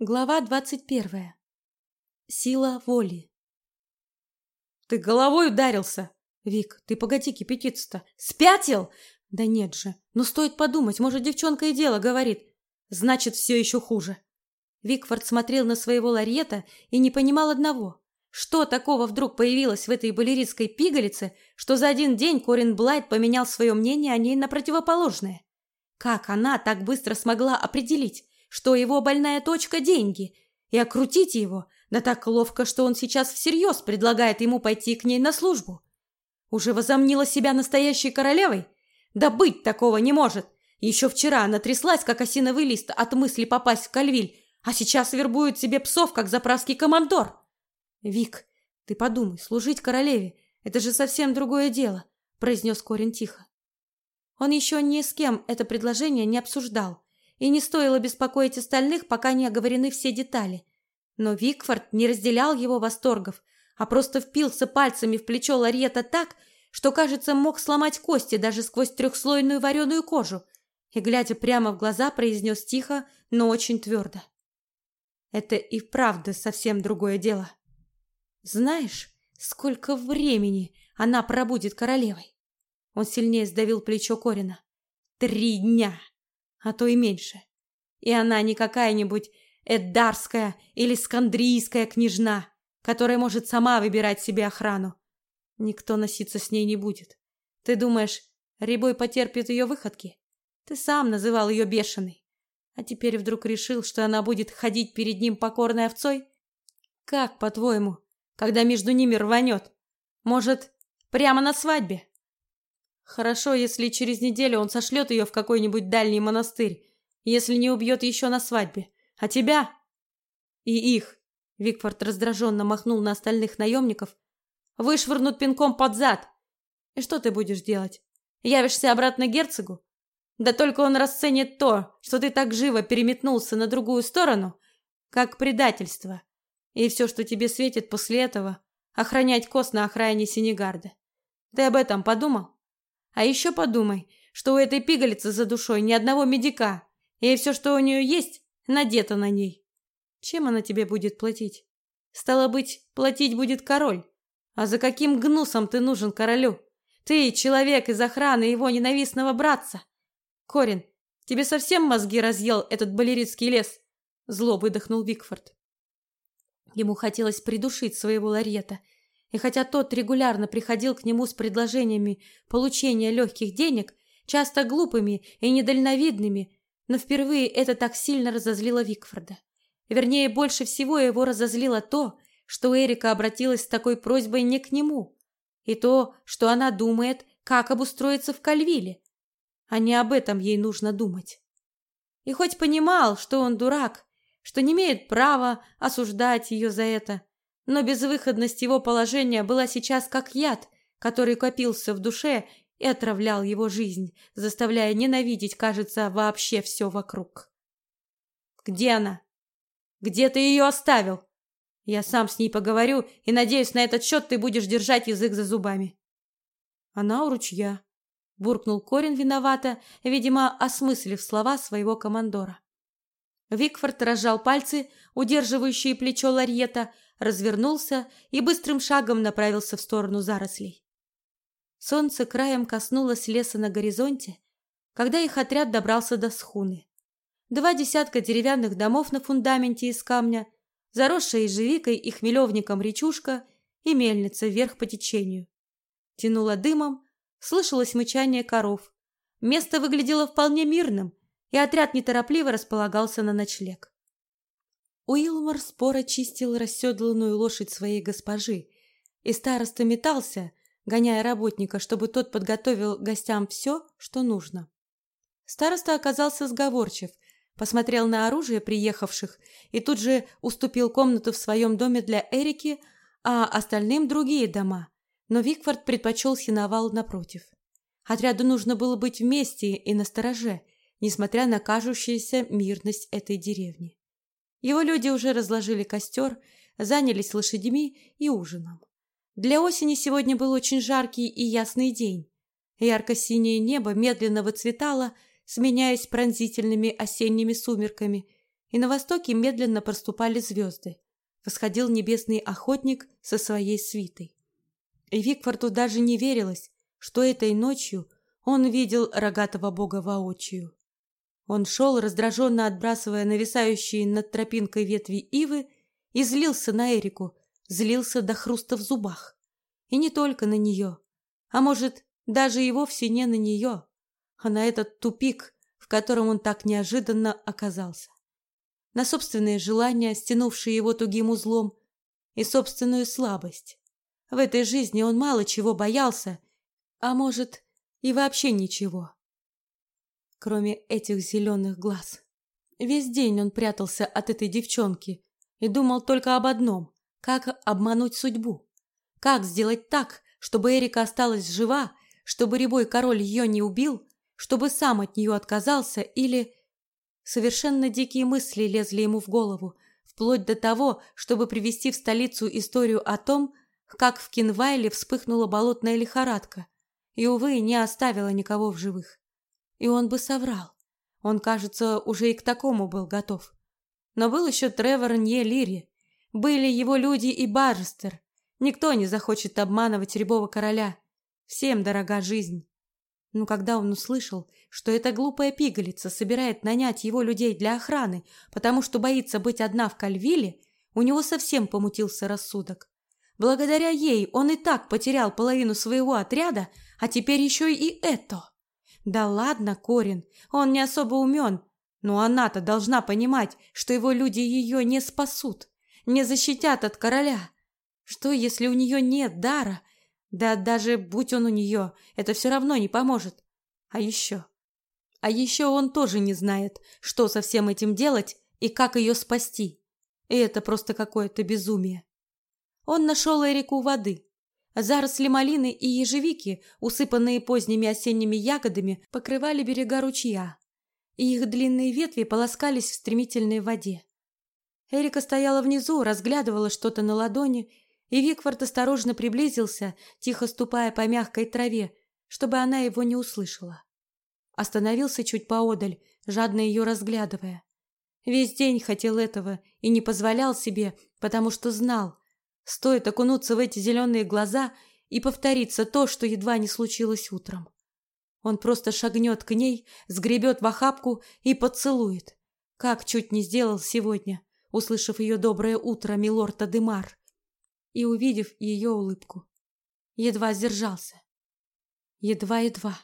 Глава двадцать первая. Сила воли. Ты головой ударился. Вик, ты погоди кипятиться-то. Спятил? Да нет же. Но стоит подумать, может, девчонка и дело говорит. Значит, все еще хуже. Викфорд смотрел на своего ларьета и не понимал одного. Что такого вдруг появилось в этой балеритской пигалице, что за один день Корин Блайт поменял свое мнение о ней на противоположное? Как она так быстро смогла определить, что его больная точка – деньги, и окрутить его, да так ловко, что он сейчас всерьез предлагает ему пойти к ней на службу. Уже возомнила себя настоящей королевой? Да быть такого не может. Еще вчера она тряслась, как осиновый лист, от мысли попасть в Кальвиль, а сейчас вербует себе псов, как заправский командор. Вик, ты подумай, служить королеве – это же совсем другое дело, произнес Корин тихо. Он еще ни с кем это предложение не обсуждал, и не стоило беспокоить остальных, пока не оговорены все детали. Но Викфорд не разделял его восторгов, а просто впился пальцами в плечо Ларета так, что, кажется, мог сломать кости даже сквозь трехслойную вареную кожу, и, глядя прямо в глаза, произнес тихо, но очень твердо. «Это и вправду совсем другое дело. Знаешь, сколько времени она пробудет королевой?» Он сильнее сдавил плечо Корина. «Три дня!» А то и меньше. И она не какая-нибудь эддарская или скандрийская княжна, которая может сама выбирать себе охрану. Никто носиться с ней не будет. Ты думаешь, Рябой потерпит ее выходки? Ты сам называл ее бешеной. А теперь вдруг решил, что она будет ходить перед ним покорной овцой? Как, по-твоему, когда между ними рванет? Может, прямо на свадьбе? Хорошо, если через неделю он сошлет ее в какой-нибудь дальний монастырь, если не убьет еще на свадьбе. А тебя и их, Викфорд раздраженно махнул на остальных наемников, вышвырнут пинком под зад. И что ты будешь делать? Явишься обратно герцогу? Да только он расценит то, что ты так живо переметнулся на другую сторону, как предательство. И все, что тебе светит после этого, охранять кост на окраине Сенегарда. Ты об этом подумал? А еще подумай, что у этой пигалицы за душой ни одного медика, и все, что у нее есть, надето на ней. Чем она тебе будет платить? Стало быть, платить будет король. А за каким гнусом ты нужен королю? Ты человек из охраны его ненавистного братца. Корин, тебе совсем мозги разъел этот балеритский лес? Зло выдохнул Викфорд. Ему хотелось придушить своего ларета – и хотя тот регулярно приходил к нему с предложениями получения легких денег, часто глупыми и недальновидными, но впервые это так сильно разозлило Викфорда. Вернее, больше всего его разозлило то, что Эрика обратилась с такой просьбой не к нему, и то, что она думает, как обустроиться в Кальвиле, а не об этом ей нужно думать. И хоть понимал, что он дурак, что не имеет права осуждать ее за это, но безвыходность его положения была сейчас как яд, который копился в душе и отравлял его жизнь, заставляя ненавидеть, кажется, вообще все вокруг. «Где она? Где ты ее оставил? Я сам с ней поговорю, и, надеюсь, на этот счет ты будешь держать язык за зубами». «Она у ручья», — буркнул Корин виновато, видимо, осмыслив слова своего командора. Викфорд разжал пальцы, удерживающие плечо Ларьета, развернулся и быстрым шагом направился в сторону зарослей. Солнце краем коснулось леса на горизонте, когда их отряд добрался до схуны. Два десятка деревянных домов на фундаменте из камня, заросшая ежевикой и хмелевником речушка и мельница вверх по течению. Тянуло дымом, слышалось мычание коров. Место выглядело вполне мирным, и отряд неторопливо располагался на ночлег. Уилмор споро чистил расседланную лошадь своей госпожи, и староста метался, гоняя работника, чтобы тот подготовил гостям все, что нужно. Староста оказался сговорчив, посмотрел на оружие приехавших и тут же уступил комнату в своем доме для Эрики, а остальным другие дома. Но Викфорд предпочел синовал напротив. Отряду нужно было быть вместе и настороже, несмотря на кажущуюся мирность этой деревни. Его люди уже разложили костер, занялись лошадьми и ужином. Для осени сегодня был очень жаркий и ясный день. Ярко-синее небо медленно выцветало, сменяясь пронзительными осенними сумерками, и на востоке медленно проступали звезды. Восходил небесный охотник со своей свитой. И Викфорту даже не верилось, что этой ночью он видел рогатого бога воочию. Он шел, раздраженно отбрасывая нависающие над тропинкой ветви ивы, и злился на Эрику, злился до хруста в зубах. И не только на нее, а может, даже и вовсе не на нее, а на этот тупик, в котором он так неожиданно оказался. На собственные желания, стянувшие его тугим узлом, и собственную слабость. В этой жизни он мало чего боялся, а может, и вообще ничего. Кроме этих зеленых глаз. Весь день он прятался от этой девчонки и думал только об одном – как обмануть судьбу. Как сделать так, чтобы Эрика осталась жива, чтобы рябой король ее не убил, чтобы сам от нее отказался или... Совершенно дикие мысли лезли ему в голову, вплоть до того, чтобы привести в столицу историю о том, как в Кинвайле вспыхнула болотная лихорадка и, увы, не оставила никого в живых. И он бы соврал. Он, кажется, уже и к такому был готов. Но был еще Тревор Нье Лири, были его люди и Баржестер. Никто не захочет обманывать рябого короля. Всем дорога жизнь. Но когда он услышал, что эта глупая пигалица собирает нанять его людей для охраны, потому что боится быть одна в Кальвиле, у него совсем помутился рассудок. Благодаря ей он и так потерял половину своего отряда, а теперь еще и это. Да ладно, Корин, он не особо умен, но она-то должна понимать, что его люди ее не спасут, не защитят от короля. Что, если у нее нет дара, да даже будь он у нее, это все равно не поможет. А еще... А еще он тоже не знает, что со всем этим делать и как ее спасти. И это просто какое-то безумие. Он нашел Эрику воды. Заросли малины и ежевики, усыпанные поздними осенними ягодами, покрывали берега ручья, и их длинные ветви полоскались в стремительной воде. Эрика стояла внизу, разглядывала что-то на ладони и Викфорд осторожно приблизился, тихо ступая по мягкой траве, чтобы она его не услышала. Остановился чуть поодаль, жадно ее разглядывая. Весь день хотел этого и не позволял себе, потому что знал, стоит окунуться в эти зеленые глаза и повториться то, что едва не случилось утром. Он просто шагнет к ней, сгребет в охапку и поцелует, как чуть не сделал сегодня, услышав ее доброе утро, милорд Адемар и увидев ее улыбку. Едва сдержался. Едва-едва.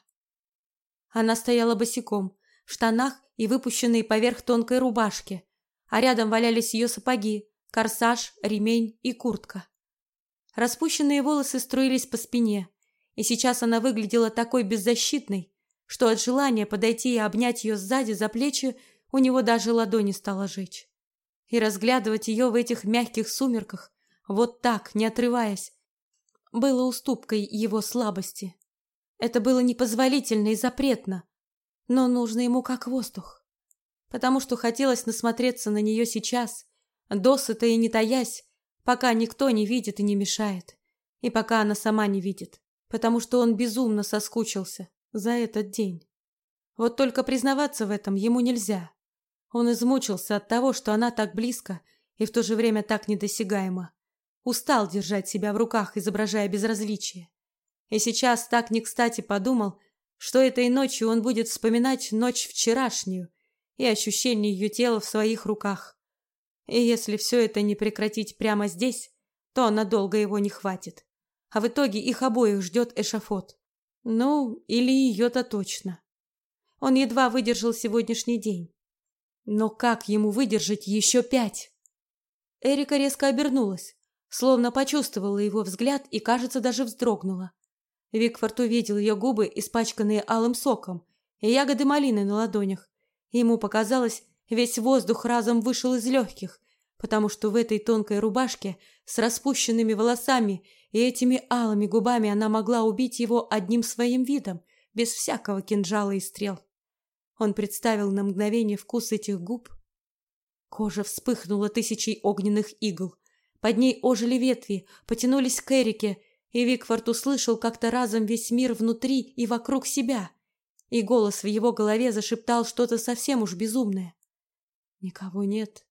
Она стояла босиком, в штанах и выпущенной поверх тонкой рубашки, а рядом валялись ее сапоги, корсаж, ремень и куртка. Распущенные волосы струились по спине, и сейчас она выглядела такой беззащитной, что от желания подойти и обнять ее сзади за плечи у него даже ладони стало жечь. И разглядывать ее в этих мягких сумерках вот так, не отрываясь, было уступкой его слабости. Это было непозволительно и запретно, но нужно ему как воздух. Потому что хотелось насмотреться на нее сейчас, досыта и не таясь, пока никто не видит и не мешает, и пока она сама не видит, потому что он безумно соскучился за этот день. Вот только признаваться в этом ему нельзя. Он измучился от того, что она так близко и в то же время так недосягаема. Устал держать себя в руках, изображая безразличие. И сейчас так не кстати подумал, что этой ночью он будет вспоминать ночь вчерашнюю и ощущение ее тела в своих руках. И если все это не прекратить прямо здесь, то надолго его не хватит. А в итоге их обоих ждет эшафот. Ну, или ее-то точно. Он едва выдержал сегодняшний день. Но как ему выдержать еще пять? Эрика резко обернулась словно почувствовала его взгляд и, кажется, даже вздрогнула. Викфорд увидел ее губы, испачканные алым соком, и ягоды малины на ладонях. Ему показалось, весь воздух разом вышел из легких, потому что в этой тонкой рубашке с распущенными волосами и этими алыми губами она могла убить его одним своим видом, без всякого кинжала и стрел. Он представил на мгновение вкус этих губ. Кожа вспыхнула тысячей огненных игл. Под ней ожили ветви, потянулись к Эрике, и Викфорд услышал как-то разом весь мир внутри и вокруг себя. И голос в его голове зашептал что-то совсем уж безумное. Никого нет.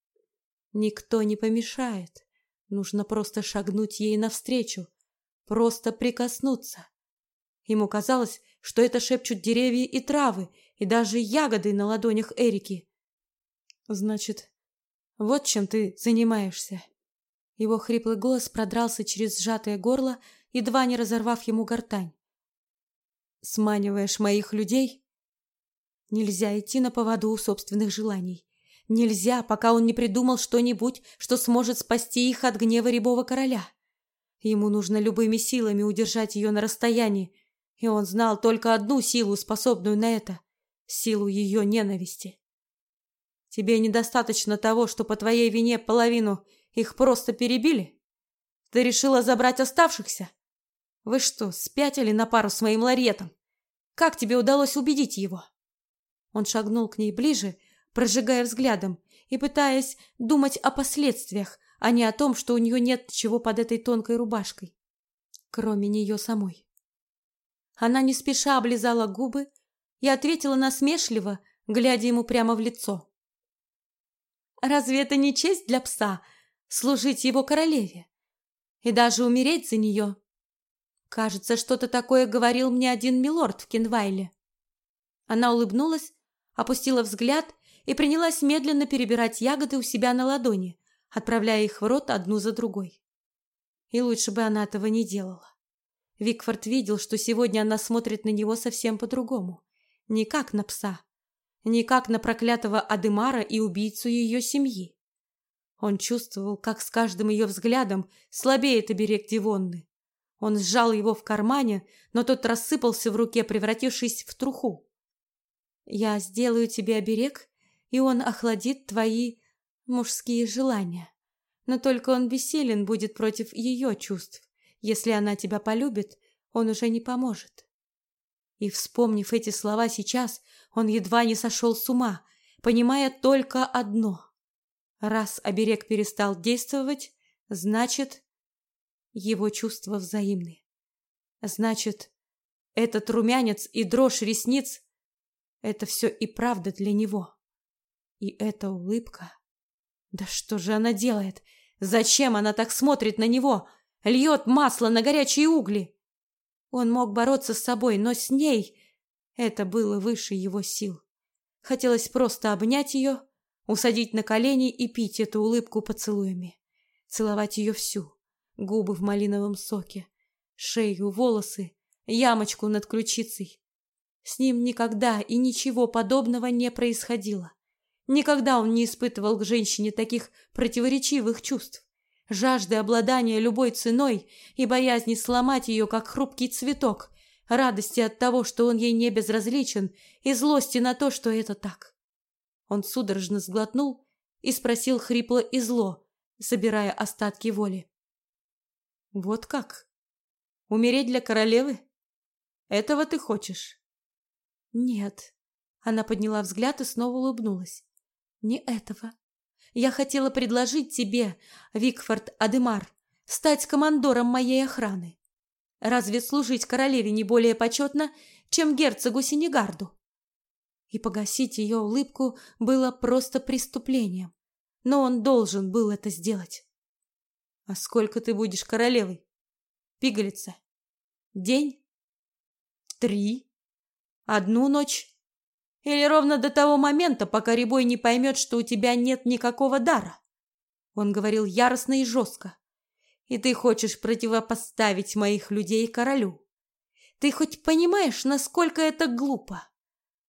Никто не помешает. Нужно просто шагнуть ей навстречу, просто прикоснуться. Ему казалось, что это шепчут деревья и травы, и даже ягоды на ладонях Эрики. Значит, вот чем ты занимаешься. Его хриплый голос продрался через сжатое горло, едва не разорвав ему гортань. Сманиваешь моих людей? Нельзя идти на поводу у собственных желаний. Нельзя, пока он не придумал что-нибудь, что сможет спасти их от гнева рябого короля. Ему нужно любыми силами удержать ее на расстоянии, и он знал только одну силу, способную на это — силу ее ненависти. Тебе недостаточно того, что по твоей вине половину их просто перебили? Ты решила забрать оставшихся? Вы что, спятили на пару с моим ларетом? Как тебе удалось убедить его? Он шагнул к ней ближе, прожигая взглядом и пытаясь думать о последствиях, а не о том, что у нее нет чего под этой тонкой рубашкой, кроме нее самой. Она не спеша облизала губы и ответила насмешливо, глядя ему прямо в лицо. «Разве это не честь для пса служить его королеве и даже умереть за нее?» Кажется, что-то такое говорил мне один милорд в Кенвайле. Она улыбнулась, опустила взгляд и принялась медленно перебирать ягоды у себя на ладони, отправляя их в рот одну за другой. И лучше бы она этого не делала. Викфорд видел, что сегодня она смотрит на него совсем по-другому. Не как на пса, не как на проклятого Адемара и убийцу ее семьи. Он чувствовал, как с каждым ее взглядом слабеет оберег Дивонны. Он сжал его в кармане, но тот рассыпался в руке, превратившись в труху. «Я сделаю тебе оберег, и он охладит твои мужские желания. Но только он бессилен будет против ее чувств. Если она тебя полюбит, он уже не поможет. И, вспомнив эти слова сейчас, он едва не сошел с ума, понимая только одно. Раз оберег перестал действовать, значит, его чувства взаимны. Значит, этот румянец и дрожь ресниц — это все и правда для него. И эта улыбка... Да что же она делает? Зачем она так смотрит на него? Льет масло на горячие угли. Он мог бороться с собой, но с ней это было выше его сил. Хотелось просто обнять ее, усадить на колени и пить эту улыбку поцелуями. Целовать ее всю. Губы в малиновом соке, шею, волосы, ямочку над ключицей. С ним никогда и ничего подобного не происходило. Никогда он не испытывал к женщине таких противоречивых чувств. Жажды обладания любой ценой и боязни сломать ее, как хрупкий цветок, радости от того, что он ей не безразличен, и злости на то, что это так. Он судорожно сглотнул и спросил хрипло и зло, собирая остатки воли. «Вот как? Умереть для королевы? Этого ты хочешь?» «Нет». Она подняла взгляд и снова улыбнулась. Не этого. Я хотела предложить тебе, Викфорд Адемар, стать командором моей охраны. Разве служить королеве не более почетно, чем герцогу Сенегарду? И погасить ее улыбку было просто преступлением, но он должен был это сделать. А сколько ты будешь королевой? Пигалица. День? Три? Одну ночь? Или ровно до того момента, пока Рябой не поймет, что у тебя нет никакого дара. Он говорил яростно и жестко. И ты хочешь противопоставить моих людей королю. Ты хоть понимаешь, насколько это глупо?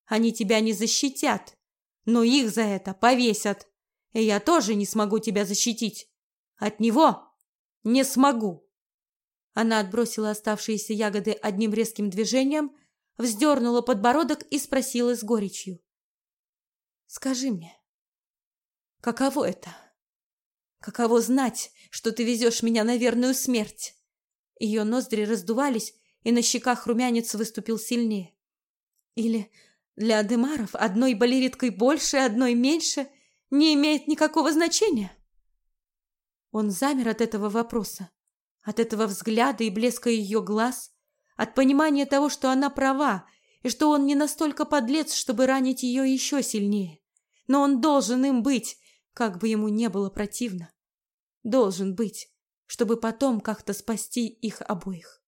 Они тебя не защитят, но их за это повесят. И я тоже не смогу тебя защитить. От него не смогу. Она отбросила оставшиеся ягоды одним резким движением вздернула подбородок и спросила с горечью. «Скажи мне, каково это? Каково знать, что ты везешь меня на верную смерть?» Ее ноздри раздувались, и на щеках румянец выступил сильнее. «Или для Адемаров одной балериткой больше, одной меньше не имеет никакого значения?» Он замер от этого вопроса, от этого взгляда и блеска ее глаз, от понимания того, что она права, и что он не настолько подлец, чтобы ранить ее еще сильнее. но он должен им быть, как бы ему не было противно. Должен быть, чтобы потом как-то спасти их обоих.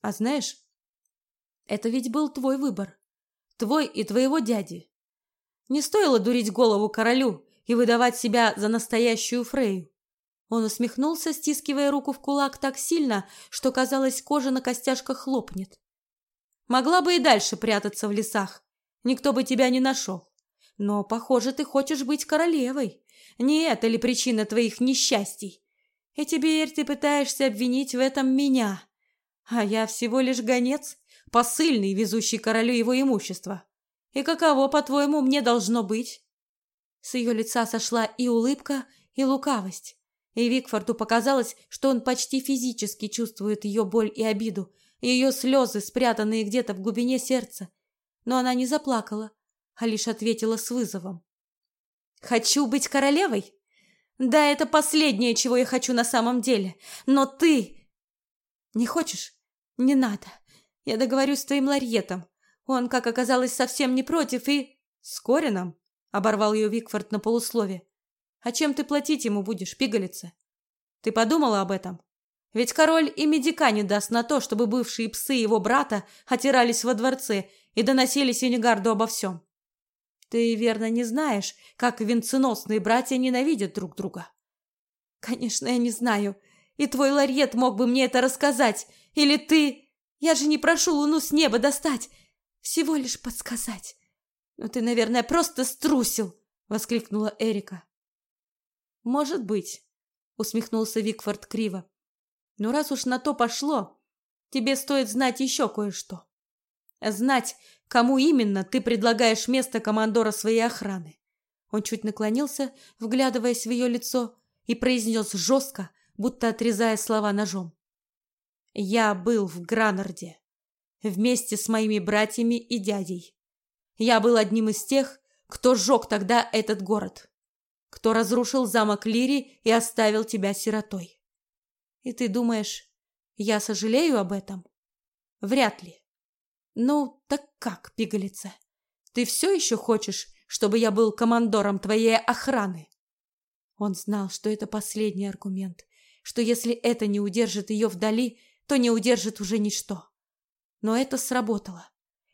А знаешь, это ведь был твой выбор. Твой и твоего дяди. Не стоило дурить голову королю и выдавать себя за настоящую Фрею. Он усмехнулся, стискивая руку в кулак так сильно, что, казалось, кожа на костяшках хлопнет. Могла бы и дальше прятаться в лесах. Никто бы тебя не нашел. Но, похоже, ты хочешь быть королевой. Не это ли причина твоих несчастий? И теперь ты пытаешься обвинить в этом меня. А я всего лишь гонец, посыльный, везущий королю его имущество. И каково, по-твоему, мне должно быть? С ее лица сошла и улыбка, и лукавость. И Викфорду показалось, что он почти физически чувствует ее боль и обиду, ее слезы, спрятанные где-то в глубине сердца. Но она не заплакала, а лишь ответила с вызовом. «Хочу быть королевой? Да, это последнее, чего я хочу на самом деле. Но ты... Не хочешь? Не надо. Я договорюсь с твоим Ларьетом. Он, как оказалось, совсем не против и... С Корином? Оборвал ее Викфорд на полуслове. А чем ты платить ему будешь, пигалица? Ты подумала об этом? Ведь король и медика не даст на то, чтобы бывшие псы его брата отирались во дворце и доносили Сенегарду обо всем. Ты, верно, не знаешь, как венценосные братья ненавидят друг друга. Конечно, я не знаю. И твой ларьет мог бы мне это рассказать. Или ты... Я же не прошу луну с неба достать. Всего лишь подсказать. Но ты, наверное, просто струсил, воскликнула Эрика. Может быть, усмехнулся Викфорд криво. Но раз уж на то пошло, тебе стоит знать еще кое-что. Знать, Кому именно ты предлагаешь место командора своей охраны? Он чуть наклонился, вглядываясь в ее лицо, и произнес жестко, будто отрезая слова ножом. Я был в Гранарде вместе с моими братьями и дядей. Я был одним из тех, кто сжег тогда этот город, кто разрушил замок Лири и оставил тебя сиротой. И ты думаешь, я сожалею об этом? Вряд ли. Ну, так как, пигалица? Ты все еще хочешь, чтобы я был командором твоей охраны? Он знал, что это последний аргумент, что если это не удержит ее вдали, то не удержит уже ничто. Но это сработало.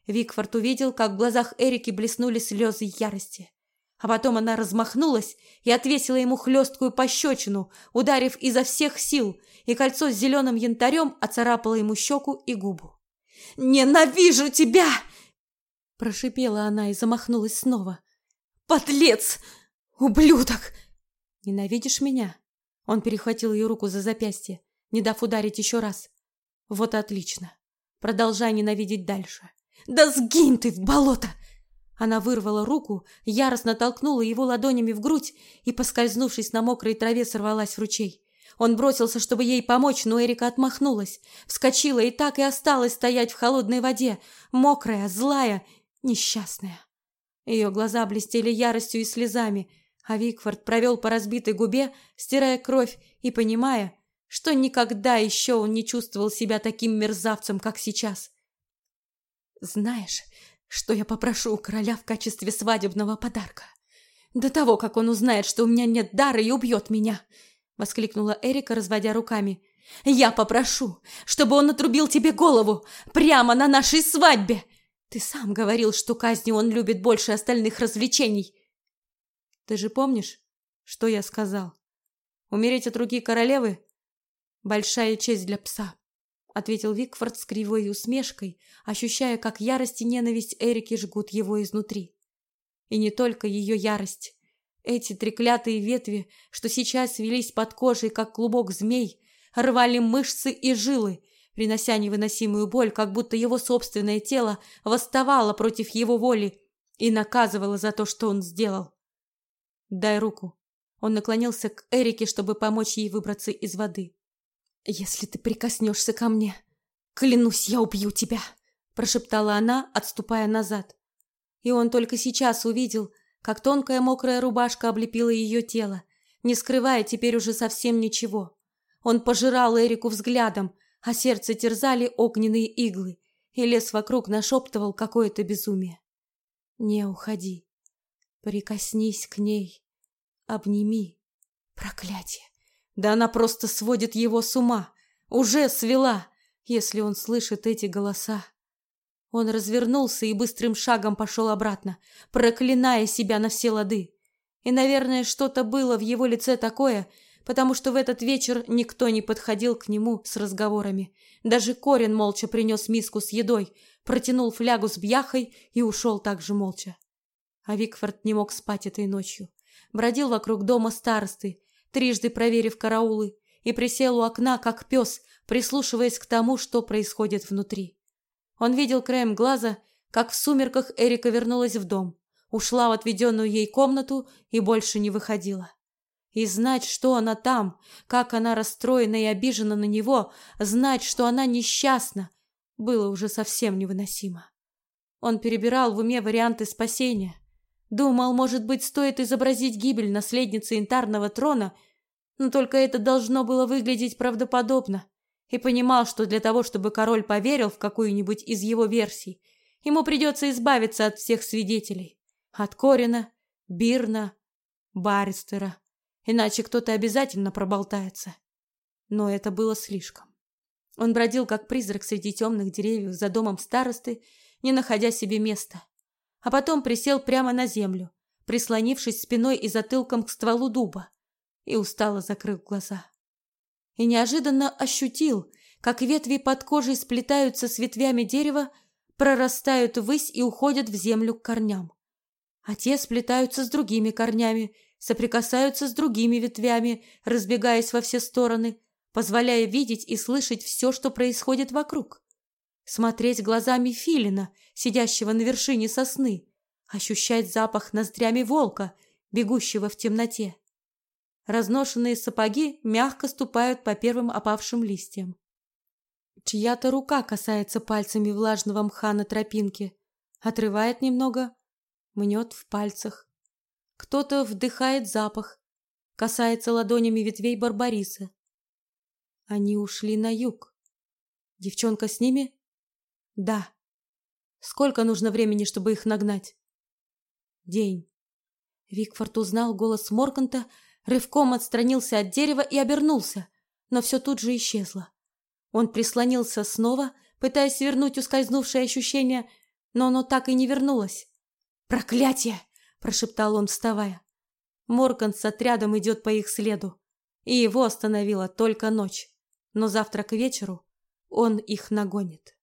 Викфорд увидел, как в глазах Эрики блеснули слезы ярости. А потом она размахнулась и отвесила ему хлесткую пощечину, ударив изо всех сил, и кольцо с зеленым янтарем оцарапало ему щеку и губу. «Ненавижу тебя!» Прошипела она и замахнулась снова. «Подлец! Ублюдок!» «Ненавидишь меня?» Он перехватил ее руку за запястье, не дав ударить еще раз. «Вот отлично. Продолжай ненавидеть дальше». «Да сгинь ты в болото!» Она вырвала руку, яростно толкнула его ладонями в грудь и, поскользнувшись на мокрой траве, сорвалась в ручей. Он бросился, чтобы ей помочь, но Эрика отмахнулась, вскочила и так и осталась стоять в холодной воде, мокрая, злая, несчастная. Ее глаза блестели яростью и слезами, а Викфорд провел по разбитой губе, стирая кровь и понимая, что никогда еще он не чувствовал себя таким мерзавцем, как сейчас. «Знаешь, что я попрошу у короля в качестве свадебного подарка? До того, как он узнает, что у меня нет дара и убьет меня!» — воскликнула Эрика, разводя руками. «Я попрошу, чтобы он отрубил тебе голову прямо на нашей свадьбе! Ты сам говорил, что казни он любит больше остальных развлечений!» «Ты же помнишь, что я сказал? Умереть от руки королевы — большая честь для пса!» — ответил Викфорд с кривой усмешкой, ощущая, как ярость и ненависть Эрики жгут его изнутри. И не только ее ярость. Эти треклятые ветви, что сейчас свелись под кожей, как клубок змей, рвали мышцы и жилы, принося невыносимую боль, как будто его собственное тело восставало против его воли и наказывало за то, что он сделал. «Дай руку». Он наклонился к Эрике, чтобы помочь ей выбраться из воды. «Если ты прикоснешься ко мне, клянусь, я убью тебя!» прошептала она, отступая назад. И он только сейчас увидел, как тонкая мокрая рубашка облепила ее тело, не скрывая теперь уже совсем ничего. Он пожирал Эрику взглядом, а сердце терзали огненные иглы, и лес вокруг нашептывал какое-то безумие. «Не уходи. Прикоснись к ней, обними. Проклятие! Да она просто сводит его с ума. Уже свела, если он слышит эти голоса. Он развернулся и быстрым шагом пошел обратно, проклиная себя на все лады. И, наверное, что-то было в его лице такое, потому что в этот вечер никто не подходил к нему с разговорами. Даже Корин молча принес миску с едой, протянул флягу с бьяхой и ушел также молча. А Викфорд не мог спать этой ночью. Бродил вокруг дома старосты, трижды проверив караулы, и присел у окна, как пес, прислушиваясь к тому, что происходит внутри. Он видел краем глаза, как в сумерках Эрика вернулась в дом, ушла в отведенную ей комнату и больше не выходила. И знать, что она там, как она расстроена и обижена на него, знать, что она несчастна, было уже совсем невыносимо. Он перебирал в уме варианты спасения. Думал, может быть, стоит изобразить гибель наследницы янтарного трона, но только это должно было выглядеть правдоподобно и понимал, что для того, чтобы король поверил в какую-нибудь из его версий, ему придется избавиться от всех свидетелей. От Корина, Бирна, Баристера. Иначе кто-то обязательно проболтается. Но это было слишком. Он бродил, как призрак среди темных деревьев за домом старосты, не находя себе места. А потом присел прямо на землю, прислонившись спиной и затылком к стволу дуба, и устало закрыл глаза и неожиданно ощутил, как ветви под кожей сплетаются с ветвями дерева, прорастают ввысь и уходят в землю к корням. А те сплетаются с другими корнями, соприкасаются с другими ветвями, разбегаясь во все стороны, позволяя видеть и слышать все, что происходит вокруг. Смотреть глазами филина, сидящего на вершине сосны, ощущать запах ноздрями волка, бегущего в темноте. Разношенные сапоги мягко ступают по первым опавшим листьям. Чья-то рука касается пальцами влажного мха на тропинке, отрывает немного, мнет в пальцах. Кто-то вдыхает запах, касается ладонями ветвей барбариса. Они ушли на юг. Девчонка с ними? Да. Сколько нужно времени, чтобы их нагнать? День. Викфорд узнал голос Морканта, рывком отстранился от дерева и обернулся, но все тут же исчезло. Он прислонился снова, пытаясь вернуть ускользнувшее ощущение, но оно так и не вернулось. «Проклятие!» – прошептал он, вставая. Морган с отрядом идет по их следу, и его остановила только ночь, но завтра к вечеру он их нагонит.